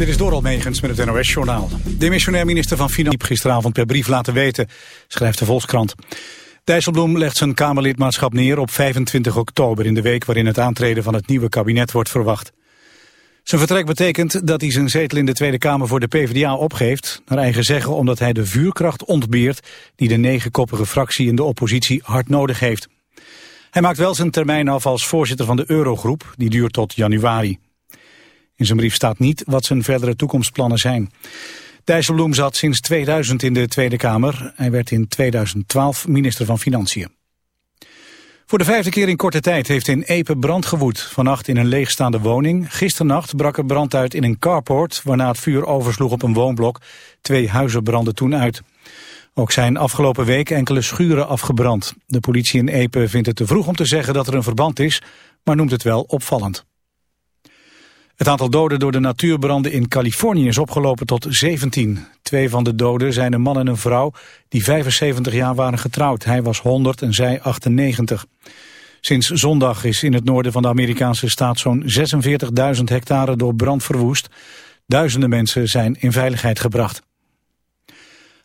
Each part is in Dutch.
Dit is Doral Megens met het NOS-journaal. De missionair minister van Financiën gisteravond per brief laten weten, schrijft de Volkskrant. Dijsselbloem legt zijn Kamerlidmaatschap neer op 25 oktober... in de week waarin het aantreden van het nieuwe kabinet wordt verwacht. Zijn vertrek betekent dat hij zijn zetel in de Tweede Kamer voor de PvdA opgeeft... naar eigen zeggen omdat hij de vuurkracht ontbeert... die de negenkoppige fractie in de oppositie hard nodig heeft. Hij maakt wel zijn termijn af als voorzitter van de Eurogroep, die duurt tot januari. In zijn brief staat niet wat zijn verdere toekomstplannen zijn. Dijsselbloem zat sinds 2000 in de Tweede Kamer. Hij werd in 2012 minister van Financiën. Voor de vijfde keer in korte tijd heeft in Epe brand gewoed. Vannacht in een leegstaande woning. Gisternacht brak er brand uit in een carport... waarna het vuur oversloeg op een woonblok. Twee huizen brandden toen uit. Ook zijn afgelopen week enkele schuren afgebrand. De politie in Epe vindt het te vroeg om te zeggen dat er een verband is... maar noemt het wel opvallend. Het aantal doden door de natuurbranden in Californië is opgelopen tot 17. Twee van de doden zijn een man en een vrouw die 75 jaar waren getrouwd. Hij was 100 en zij 98. Sinds zondag is in het noorden van de Amerikaanse staat zo'n 46.000 hectare door brand verwoest. Duizenden mensen zijn in veiligheid gebracht.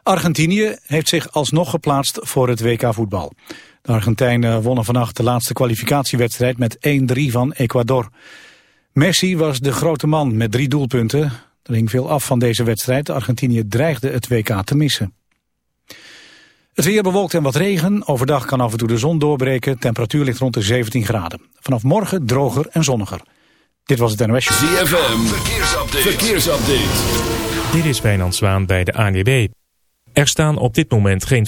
Argentinië heeft zich alsnog geplaatst voor het WK voetbal. De Argentijnen wonnen vannacht de laatste kwalificatiewedstrijd met 1-3 van Ecuador. Messi was de grote man met drie doelpunten. Er hing veel af van deze wedstrijd. Argentinië dreigde het WK te missen. Het weer bewolkt en wat regen. Overdag kan af en toe de zon doorbreken. Temperatuur ligt rond de 17 graden. Vanaf morgen droger en zonniger. Dit was het NOS. ZFM, verkeersupdate. verkeersupdate. Dit is Wijnand Zwaan bij de ANWB. Er staan op dit moment geen...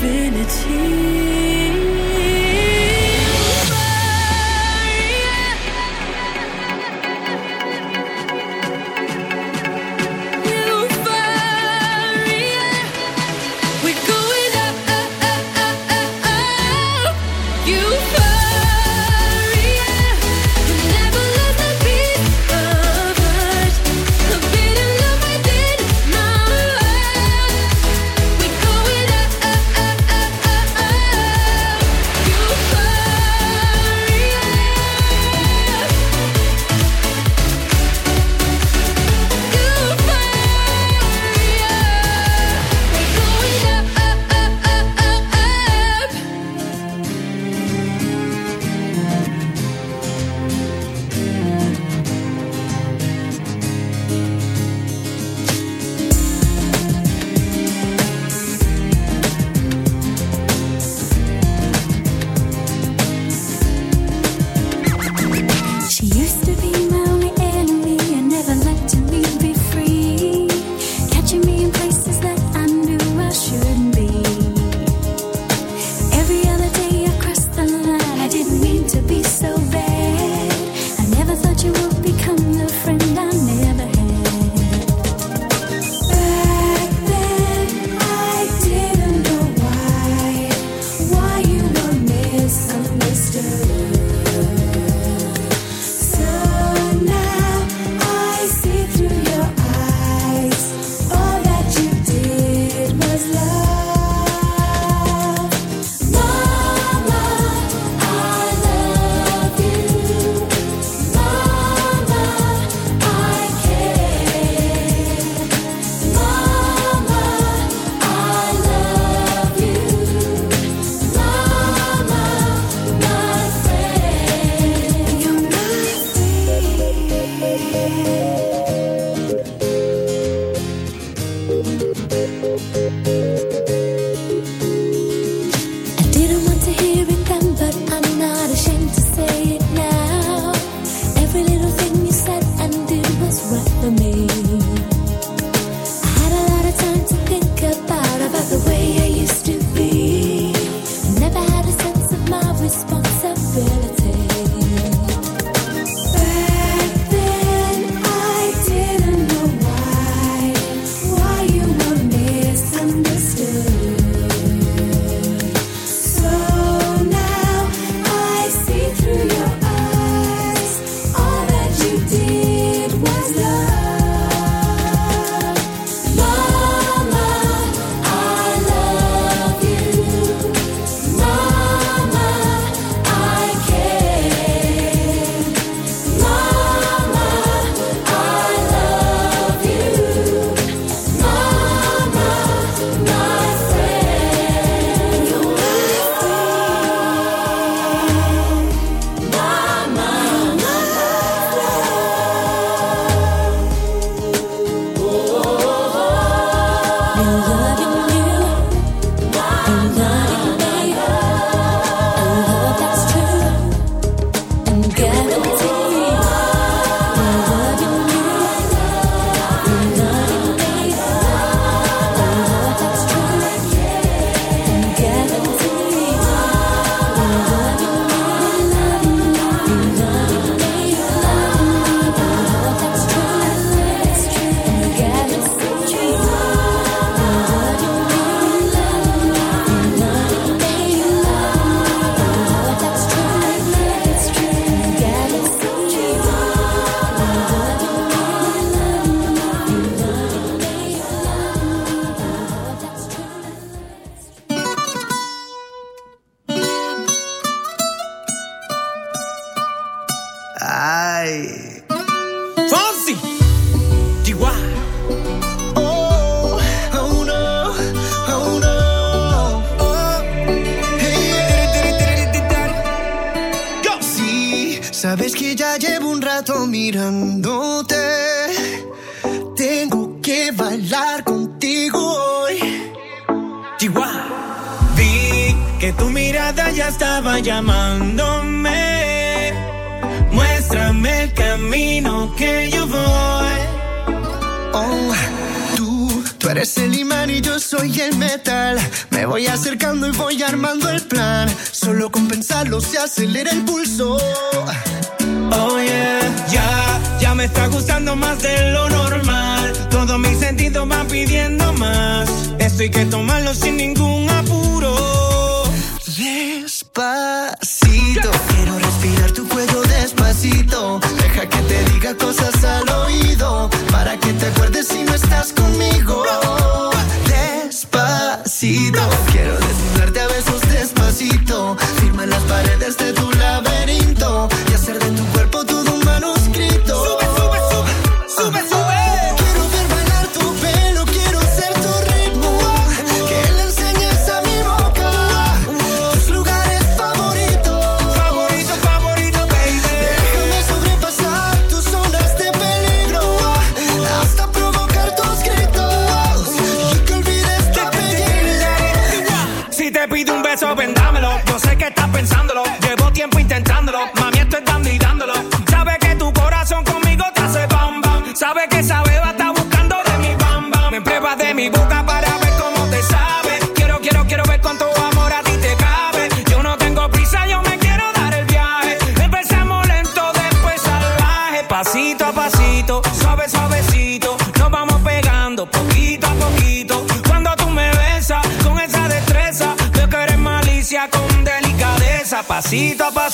divinity. Deja que te diga cosas al oído. Para que te acuerdes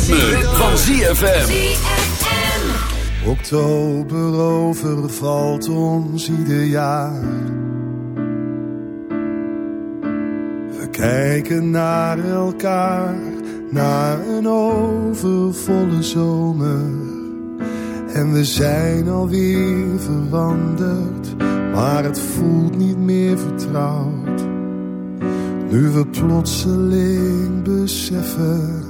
Van ZFM. Oktober overvalt ons ieder jaar. We kijken naar elkaar, naar een overvolle zomer. En we zijn alweer veranderd, maar het voelt niet meer vertrouwd. Nu we plotseling beseffen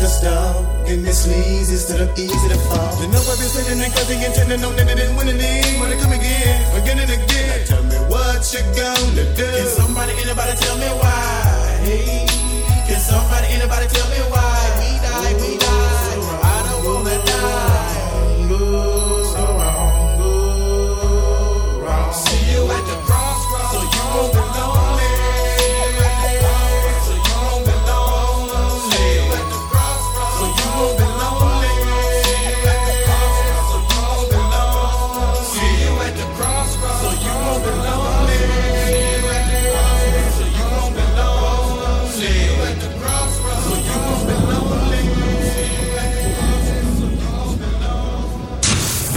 to stall And this leads instead of easy to fall You know I've been sitting and cussing and telling on that they didn't win the league Wanna come again, again and again now tell me what you're gonna do Can somebody, anybody tell me why? Hey. Can somebody, anybody tell me why? We die, we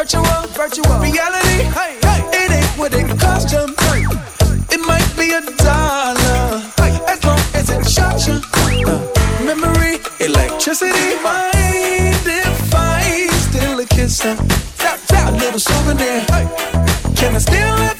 Virtual, virtual reality. Hey, hey, it ain't what it cost you. Hey, it might be a dollar. Hey, as long as it shocks you. Uh, memory, electricity. Mind if I steal a kiss? Uh, a little souvenir. Hey, can I steal it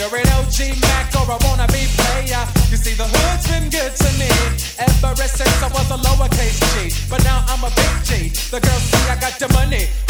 you're an OG Mac or a wannabe player. You see, the hood's been good to me ever since I was a lowercase G. But now I'm a big G. The girls see I got the money.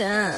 attention.